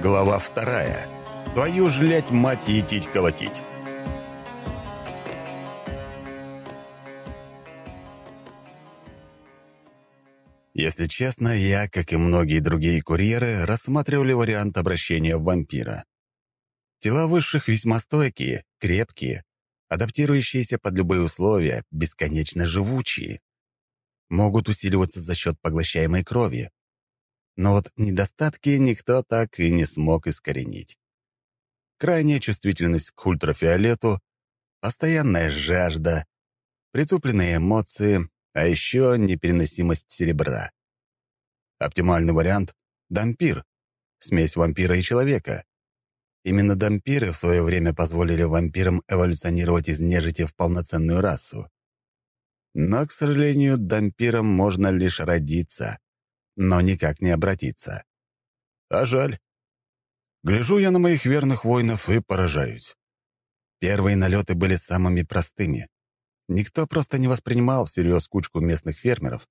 Глава вторая. Твою жлять, мать, етить колотить. Если честно, я, как и многие другие курьеры, рассматривали вариант обращения в вампира. Тела высших весьма стойкие, крепкие, адаптирующиеся под любые условия, бесконечно живучие. Могут усиливаться за счет поглощаемой крови, но вот недостатки никто так и не смог искоренить. Крайняя чувствительность к ультрафиолету, постоянная жажда, притупленные эмоции, а еще непереносимость серебра. Оптимальный вариант — дампир, смесь вампира и человека. Именно дампиры в свое время позволили вампирам эволюционировать из нежити в полноценную расу. Но, к сожалению, дампиром можно лишь родиться, но никак не обратиться. А жаль. Гляжу я на моих верных воинов и поражаюсь. Первые налеты были самыми простыми. Никто просто не воспринимал всерьез кучку местных фермеров,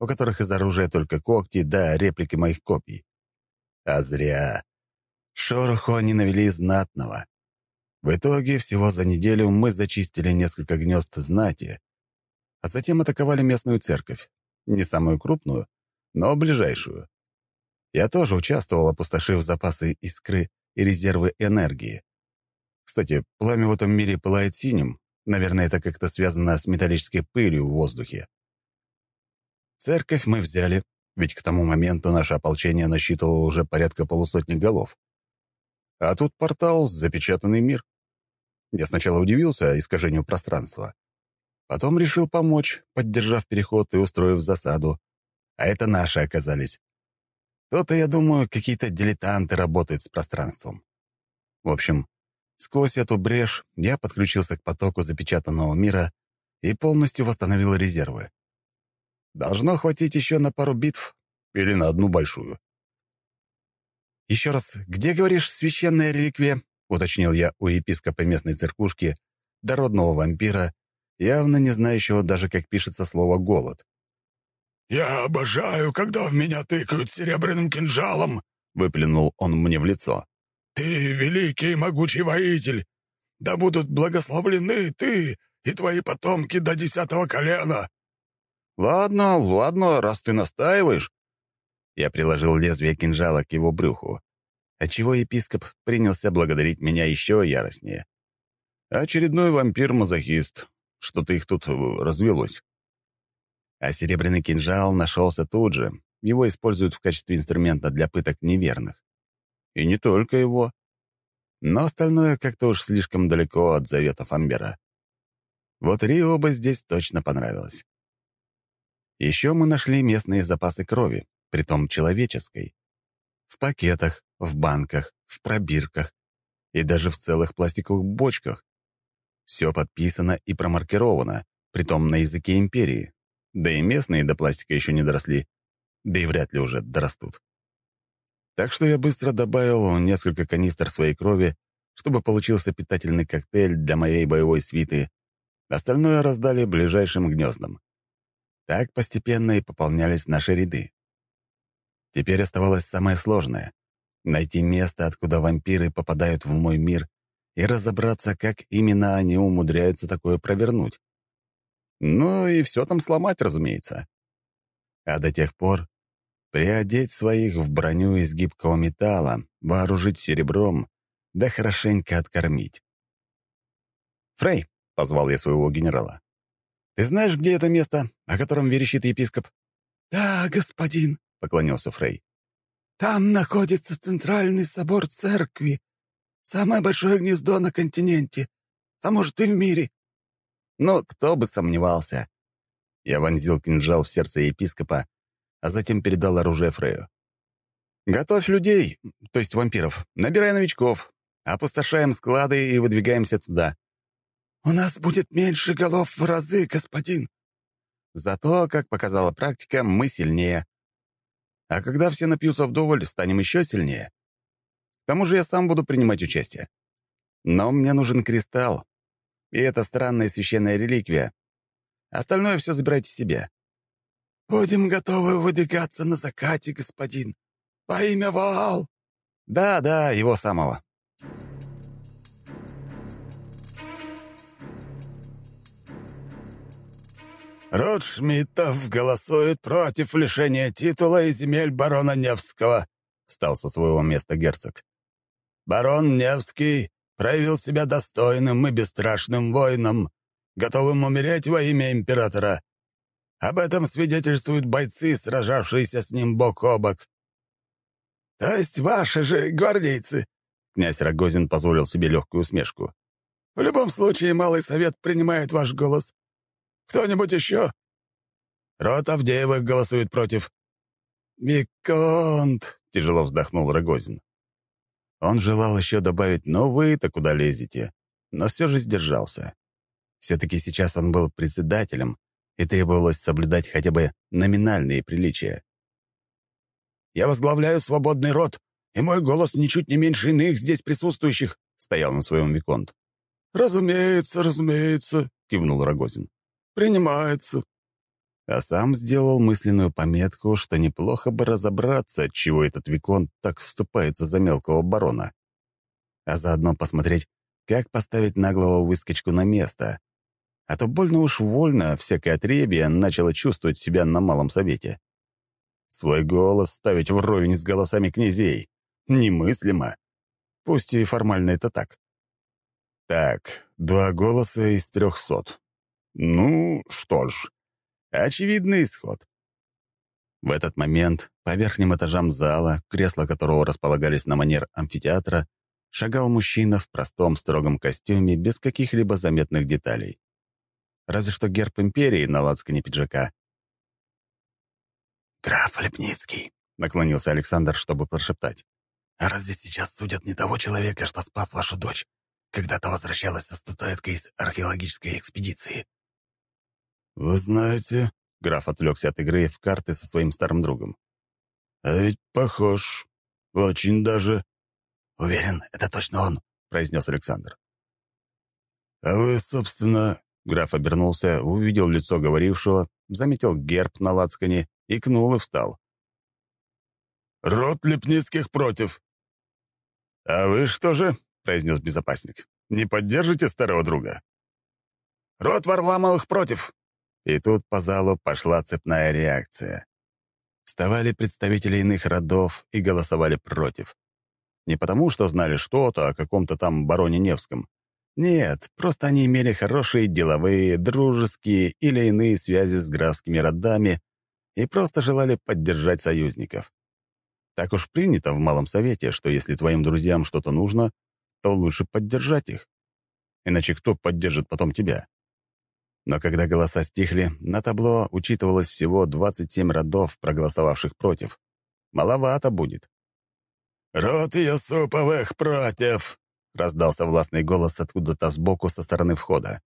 у которых из оружия только когти да реплики моих копий. А зря. Шороху они навели знатного. В итоге всего за неделю мы зачистили несколько гнезд знати, а затем атаковали местную церковь. Не самую крупную, но ближайшую. Я тоже участвовал, опустошив запасы искры и резервы энергии. Кстати, пламя в этом мире пылает синим. Наверное, это как-то связано с металлической пылью в воздухе. Церковь мы взяли, ведь к тому моменту наше ополчение насчитывало уже порядка полусотни голов. А тут портал «Запечатанный мир». Я сначала удивился искажению пространства. Потом решил помочь, поддержав переход и устроив засаду а это наши оказались. То-то, я думаю, какие-то дилетанты работают с пространством. В общем, сквозь эту брешь я подключился к потоку запечатанного мира и полностью восстановил резервы. Должно хватить еще на пару битв или на одну большую. «Еще раз, где, говоришь, священная реликвия?» — уточнил я у епископа местной церквушки, дородного вампира, явно не знающего даже, как пишется слово «голод». «Я обожаю, когда в меня тыкают серебряным кинжалом», — выплюнул он мне в лицо. «Ты великий и могучий воитель! Да будут благословлены ты и твои потомки до десятого колена!» «Ладно, ладно, раз ты настаиваешь». Я приложил лезвие кинжала к его брюху, отчего епископ принялся благодарить меня еще яростнее. Очередной вампир-мазохист. Что-то их тут развелось. А серебряный кинжал нашелся тут же. Его используют в качестве инструмента для пыток неверных. И не только его. Но остальное как-то уж слишком далеко от заветов Амбера. Вот Рио бы здесь точно понравилось. Еще мы нашли местные запасы крови, притом человеческой. В пакетах, в банках, в пробирках и даже в целых пластиковых бочках. Все подписано и промаркировано, притом на языке империи, да и местные до пластика еще не доросли. Да и вряд ли уже дорастут. Так что я быстро добавил несколько канистр своей крови, чтобы получился питательный коктейль для моей боевой свиты. Остальное раздали ближайшим гнездам. Так постепенно и пополнялись наши ряды. Теперь оставалось самое сложное — найти место, откуда вампиры попадают в мой мир, и разобраться, как именно они умудряются такое провернуть. Ну и все там сломать, разумеется. А до тех пор приодеть своих в броню из гибкого металла, вооружить серебром, да хорошенько откормить. «Фрей», — позвал я своего генерала, — «ты знаешь, где это место, о котором верещит епископ?» «Да, господин», — поклонился Фрей. «Там находится центральный собор церкви, самое большое гнездо на континенте, а может и в мире. Но кто бы сомневался. Я вонзил кинжал в сердце епископа, а затем передал оружие Фрею. «Готовь людей, то есть вампиров, набирай новичков, опустошаем склады и выдвигаемся туда». «У нас будет меньше голов в разы, господин». Зато, как показала практика, мы сильнее. А когда все напьются вдоволь, станем еще сильнее. К тому же я сам буду принимать участие. Но мне нужен кристалл, и это странная священная реликвия. Остальное все забирайте себе». «Будем готовы выдвигаться на закате, господин. Во имя Ваал!» Да, да, его самого. Род Шмидтов голосует против лишения титула и земель барона Невского», — встал со своего места герцог. «Барон Невский проявил себя достойным и бесстрашным воином, готовым умереть во имя императора. Об этом свидетельствуют бойцы, сражавшиеся с ним бок о бок». «То есть ваши же гвардейцы?» Князь Рогозин позволил себе легкую усмешку. «В любом случае, Малый Совет принимает ваш голос. Кто-нибудь еще?» «Рот Авдеевых голосует против». «Виконт», — тяжело вздохнул Рогозин. Он желал еще добавить «но вы-то куда лезете», но все же сдержался. Все-таки сейчас он был председателем, и требовалось соблюдать хотя бы номинальные приличия. «Я возглавляю свободный род, и мой голос ничуть не меньше иных здесь присутствующих», — стоял на своем Виконт. «Разумеется, разумеется», — кивнул Рогозин. «Принимается». А сам сделал мысленную пометку, что неплохо бы разобраться, чего этот Виконт так вступается за мелкого барона. А заодно посмотреть, как поставить наглого выскочку на место. А то больно уж вольно всякое отребье начало чувствовать себя на малом совете. Свой голос ставить вровень с голосами князей. Немыслимо. Пусть и формально это так. Так, два голоса из трехсот. Ну, что ж, очевидный исход. В этот момент по верхним этажам зала, кресла которого располагались на манер амфитеатра, шагал мужчина в простом строгом костюме без каких-либо заметных деталей. Разве что герб империи на лацкане пиджака. «Граф Лепницкий», — наклонился Александр, чтобы прошептать. «А разве сейчас судят не того человека, что спас вашу дочь, когда-то возвращалась со статуэткой из археологической экспедиции?» «Вы знаете...» — граф отвлекся от игры в карты со своим старым другом. «А ведь похож. Очень даже...» «Уверен, это точно он», — произнес Александр. «А вы, собственно...» — граф обернулся, увидел лицо говорившего, заметил герб на лацкане, икнул и встал. «Рот Лепницких против». «А вы что же?» — произнес безопасник. «Не поддержите старого друга?» «Рот Варламовых против», и тут по залу пошла цепная реакция. Вставали представители иных родов и голосовали против. Не потому, что знали что-то о каком-то там бароне Невском. Нет, просто они имели хорошие деловые, дружеские или иные связи с графскими родами и просто желали поддержать союзников. Так уж принято в Малом Совете, что если твоим друзьям что-то нужно, то лучше поддержать их. Иначе кто поддержит потом тебя? Но когда голоса стихли, на табло учитывалось всего 27 родов, проголосовавших против. Маловато будет. «Род Юсуповых против!» — раздался властный голос откуда-то сбоку со стороны входа.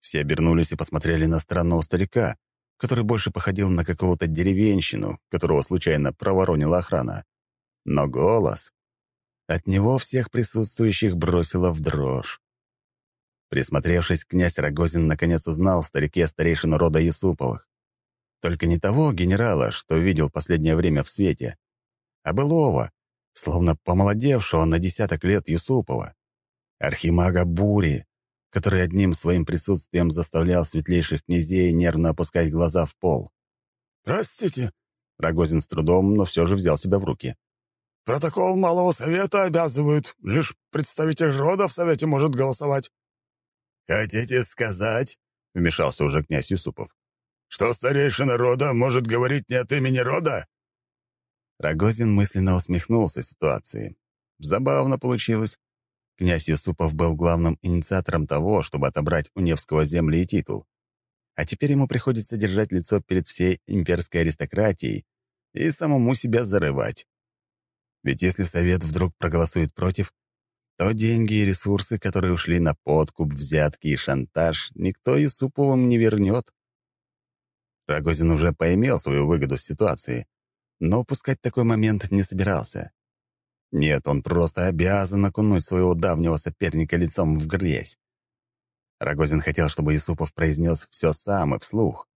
Все обернулись и посмотрели на странного старика, который больше походил на какого-то деревенщину, которого случайно проворонила охрана. Но голос... От него всех присутствующих бросило в дрожь. Присмотревшись, князь Рогозин наконец узнал в старике старейшину рода Юсуповых. Только не того генерала, что видел последнее время в свете, а былого, словно помолодевшего на десяток лет Юсупова, архимага Бури, который одним своим присутствием заставлял светлейших князей нервно опускать глаза в пол. «Простите», — Рогозин с трудом, но все же взял себя в руки. «Протокол Малого Совета обязывают. Лишь представитель рода в Совете может голосовать». «Хотите сказать?» — вмешался уже князь Юсупов. «Что старейшина рода может говорить не от имени рода?» Рогозин мысленно усмехнулся ситуации. Забавно получилось. Князь Юсупов был главным инициатором того, чтобы отобрать у Невского земли и титул. А теперь ему приходится держать лицо перед всей имперской аристократией и самому себя зарывать. Ведь если Совет вдруг проголосует против, то деньги и ресурсы, которые ушли на подкуп, взятки и шантаж, никто Юсуповым не вернет. Рогозин уже поимел свою выгоду с ситуации, но упускать такой момент не собирался. Нет, он просто обязан окунуть своего давнего соперника лицом в грязь. Рогозин хотел, чтобы Юсупов произнес все сам и вслух.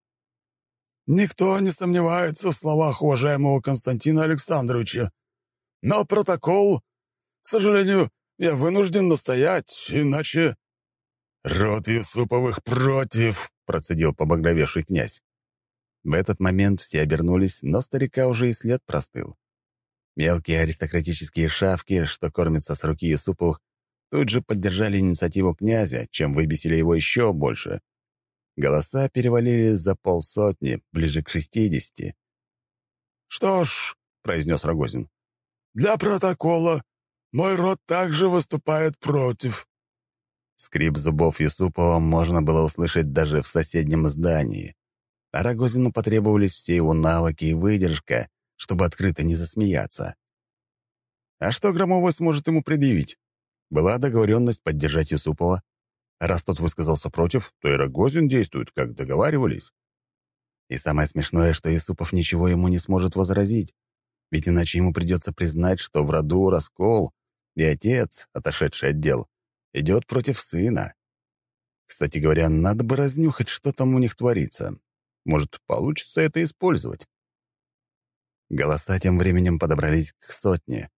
«Никто не сомневается в словах уважаемого Константина Александровича, но протокол К сожалению, я вынужден настоять, иначе...» «Род Юсуповых против!» — процедил побагровевший князь. В этот момент все обернулись, но старика уже и след простыл. Мелкие аристократические шавки, что кормятся с руки Юсуповых, тут же поддержали инициативу князя, чем выбесили его еще больше. Голоса перевалили за полсотни, ближе к шестидесяти. «Что ж», — произнес Рогозин, — «для протокола мой род также выступает против». Скрип зубов Юсупова можно было услышать даже в соседнем здании. А Рогозину потребовались все его навыки и выдержка, чтобы открыто не засмеяться. А что Громовой сможет ему предъявить? Была договоренность поддержать Юсупова. Раз тот высказался против, то и Рогозин действует, как договаривались. И самое смешное, что Юсупов ничего ему не сможет возразить, ведь иначе ему придется признать, что в роду раскол, и отец, отошедший от дел, идет против сына. Кстати говоря, надо бы разнюхать, что там у них творится. Может, получится это использовать. Голоса тем временем подобрались к сотне,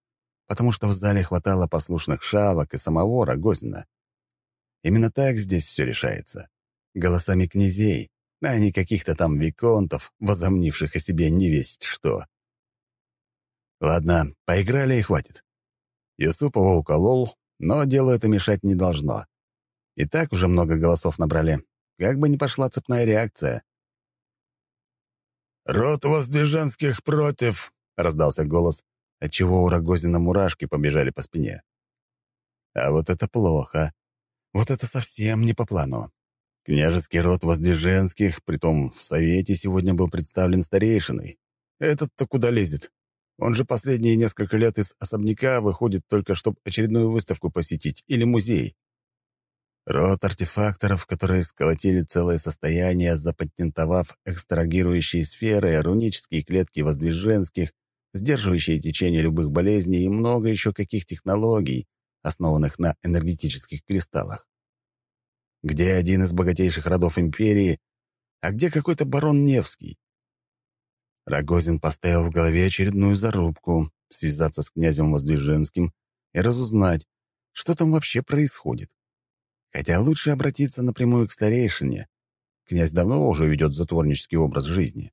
потому что в зале хватало послушных шавок и самого Рогозина. Именно так здесь все решается. Голосами князей, а не каких-то там виконтов, возомнивших о себе невесть что. Ладно, поиграли и хватит. Юсупова уколол, но делу это мешать не должно. И так уже много голосов набрали. Как бы ни пошла цепная реакция. «Род Воздвиженских против!» — раздался голос, отчего у Рогозина мурашки побежали по спине. А вот это плохо. Вот это совсем не по плану. Княжеский род Воздвиженских, притом в Совете сегодня был представлен старейшиной. Этот-то куда лезет? Он же последние несколько лет из особняка выходит только, чтобы очередную выставку посетить или музей. Род артефакторов, которые сколотили целое состояние, запатентовав экстрагирующие сферы, рунические клетки воздвиженских, сдерживающие течение любых болезней и много еще каких технологий, основанных на энергетических кристаллах. Где один из богатейших родов империи, а где какой-то барон Невский? Рогозин поставил в голове очередную зарубку — связаться с князем Воздвиженским и разузнать, что там вообще происходит. Хотя лучше обратиться напрямую к старейшине. Князь давно уже ведет затворнический образ жизни.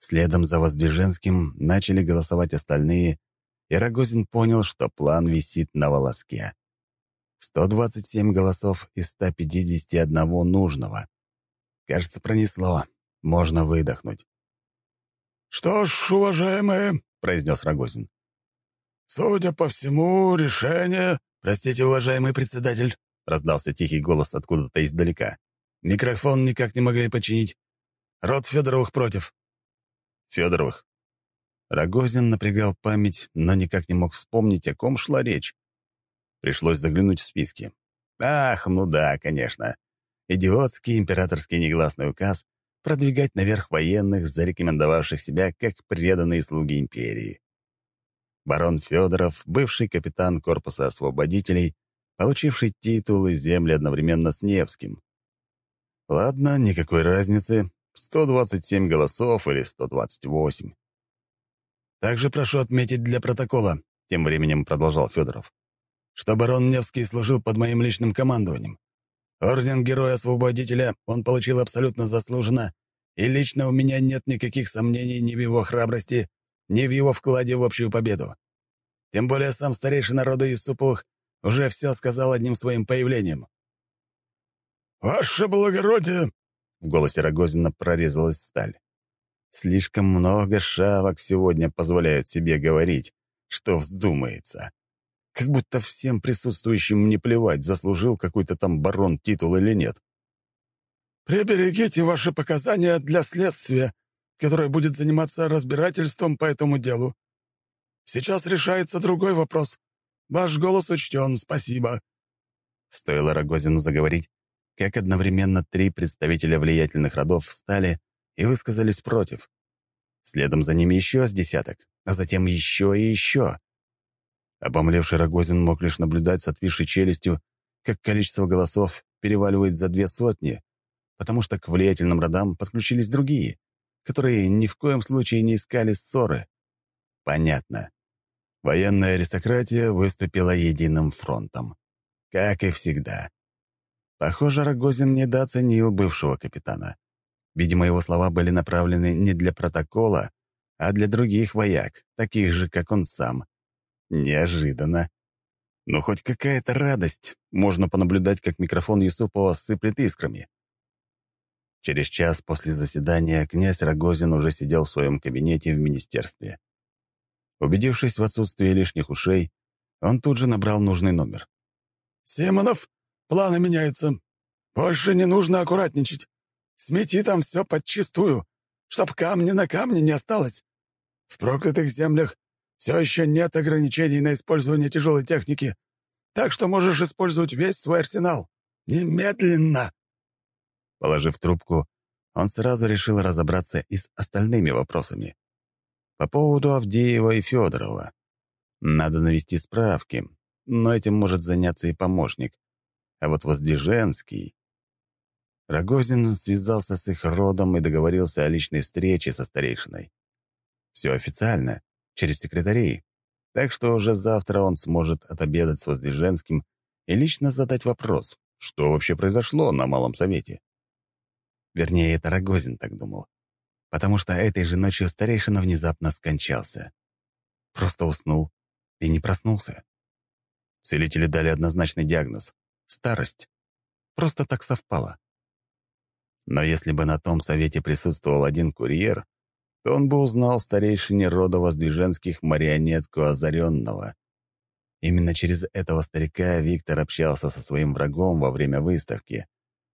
Следом за Воздвиженским начали голосовать остальные, и Рогозин понял, что план висит на волоске. 127 голосов из 151 нужного. Кажется, пронесло. Можно выдохнуть. «Что ж, уважаемые», — произнес Рогозин, — «судя по всему, решение...» «Простите, уважаемый председатель», — раздался тихий голос откуда-то издалека. «Микрофон никак не могли починить. Род Федоровых против». «Федоровых?» Рогозин напрягал память, но никак не мог вспомнить, о ком шла речь. Пришлось заглянуть в списки. Ах, ну да, конечно. Идиотский императорский негласный указ продвигать наверх военных, зарекомендовавших себя как преданные слуги империи. Барон Федоров, бывший капитан Корпуса освободителей, получивший титул и земли одновременно с Невским. Ладно, никакой разницы, 127 голосов или 128. Также прошу отметить для протокола, тем временем продолжал Федоров, что барон Невский служил под моим личным командованием. Орден Героя-Освободителя он получил абсолютно заслуженно, и лично у меня нет никаких сомнений ни в его храбрости, ни в его вкладе в общую победу. Тем более сам старейший рода Юсуповых уже все сказал одним своим появлением. «Ваше благородие!» — в голосе Рогозина прорезалась сталь. Слишком много шавок сегодня позволяют себе говорить, что вздумается. Как будто всем присутствующим не плевать, заслужил какой-то там барон титул или нет. «Приберегите ваши показания для следствия, которое будет заниматься разбирательством по этому делу. Сейчас решается другой вопрос. Ваш голос учтен, спасибо». Стоило Рогозину заговорить, как одновременно три представителя влиятельных родов встали и высказались против. Следом за ними еще с десяток, а затем еще и еще. Обомлевший Рогозин мог лишь наблюдать с отвисшей челюстью, как количество голосов переваливает за две сотни, потому что к влиятельным родам подключились другие, которые ни в коем случае не искали ссоры. Понятно. Военная аристократия выступила единым фронтом. Как и всегда. Похоже, Рогозин недооценил бывшего капитана. Видимо, его слова были направлены не для протокола, а для других вояк, таких же, как он сам. Неожиданно. Но хоть какая-то радость. Можно понаблюдать, как микрофон Юсупова сыплет искрами. Через час после заседания князь Рогозин уже сидел в своем кабинете в министерстве. Убедившись в отсутствии лишних ушей, он тут же набрал нужный номер. «Симонов, планы меняются. Больше не нужно аккуратничать. Смети там все подчистую, чтоб камня на камне не осталось. В проклятых землях все еще нет ограничений на использование тяжелой техники, так что можешь использовать весь свой арсенал. Немедленно!» Положив трубку, он сразу решил разобраться и с остальными вопросами. По поводу Авдеева и Федорова. Надо навести справки, но этим может заняться и помощник. А вот Воздвиженский... Рогозин связался с их родом и договорился о личной встрече со старейшиной. Все официально, через секретарей, так что уже завтра он сможет отобедать с Воздвиженским и лично задать вопрос, что вообще произошло на Малом Совете. Вернее, это Рогозин так думал, потому что этой же ночью старейшина внезапно скончался. Просто уснул и не проснулся. Целители дали однозначный диагноз — старость. Просто так совпало. Но если бы на том совете присутствовал один курьер, то он бы узнал старейшине рода Воздвиженских марионетку озаренного. Именно через этого старика Виктор общался со своим врагом во время выставки,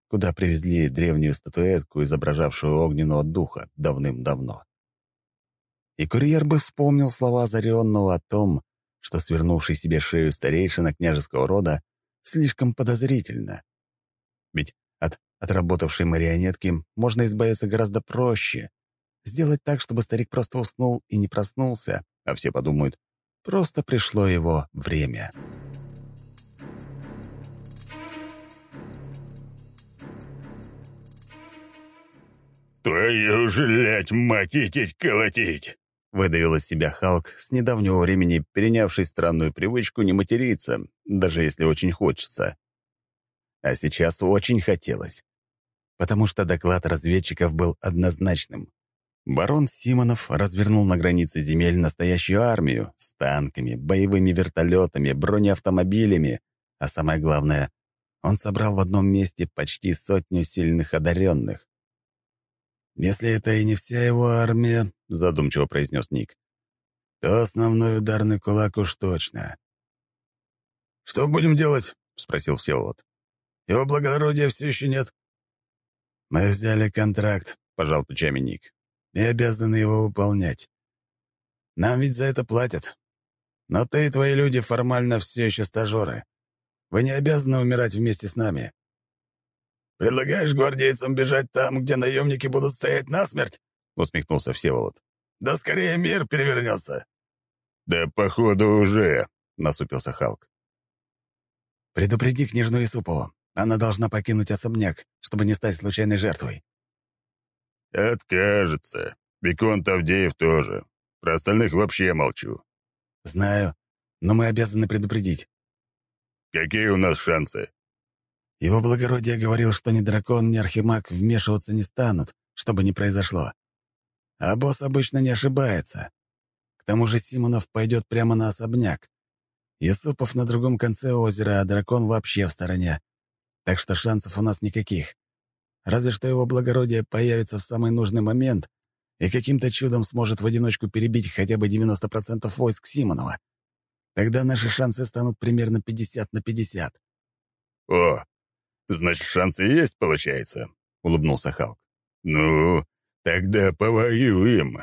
куда привезли древнюю статуэтку, изображавшую огненного духа, давным-давно. И курьер бы вспомнил слова озаренного о том, что свернувший себе шею старейшина княжеского рода слишком подозрительно. Ведь от отработавшей марионетки можно избавиться гораздо проще. Сделать так, чтобы старик просто уснул и не проснулся, а все подумают, просто пришло его время. «Твою жилять, матить, колотить!» Выдавил из себя Халк, с недавнего времени перенявший странную привычку не материться, даже если очень хочется. А сейчас очень хотелось. Потому что доклад разведчиков был однозначным. Барон Симонов развернул на границе земель настоящую армию с танками, боевыми вертолетами, бронеавтомобилями, а самое главное, он собрал в одном месте почти сотню сильных одаренных. «Если это и не вся его армия», — задумчиво произнес Ник, «то основной ударный кулак уж точно». «Что будем делать?» — спросил Всеволод. «Его благородия все еще нет». «Мы взяли контракт», — пожал плечами Ник, «и обязаны его выполнять. Нам ведь за это платят. Но ты и твои люди формально все еще стажеры. Вы не обязаны умирать вместе с нами. «Предлагаешь гвардейцам бежать там, где наемники будут стоять насмерть?» — усмехнулся Всеволод. «Да скорее мир перевернется». «Да походу уже», — насупился Халк. «Предупреди княжну Исупову. Она должна покинуть особняк, чтобы не стать случайной жертвой». «Откажется. Виконт Авдеев тоже. Про остальных вообще молчу». «Знаю, но мы обязаны предупредить». «Какие у нас шансы?» Его благородие говорил, что ни дракон, ни архимаг вмешиваться не станут, что бы ни произошло. А босс обычно не ошибается. К тому же Симонов пойдет прямо на особняк. Юсупов на другом конце озера, а дракон вообще в стороне. Так что шансов у нас никаких. Разве что его благородие появится в самый нужный момент и каким-то чудом сможет в одиночку перебить хотя бы 90% войск Симонова. Тогда наши шансы станут примерно 50 на 50. «О, Значит, шансы есть, получается?» — улыбнулся Халк. «Ну, тогда повоюем».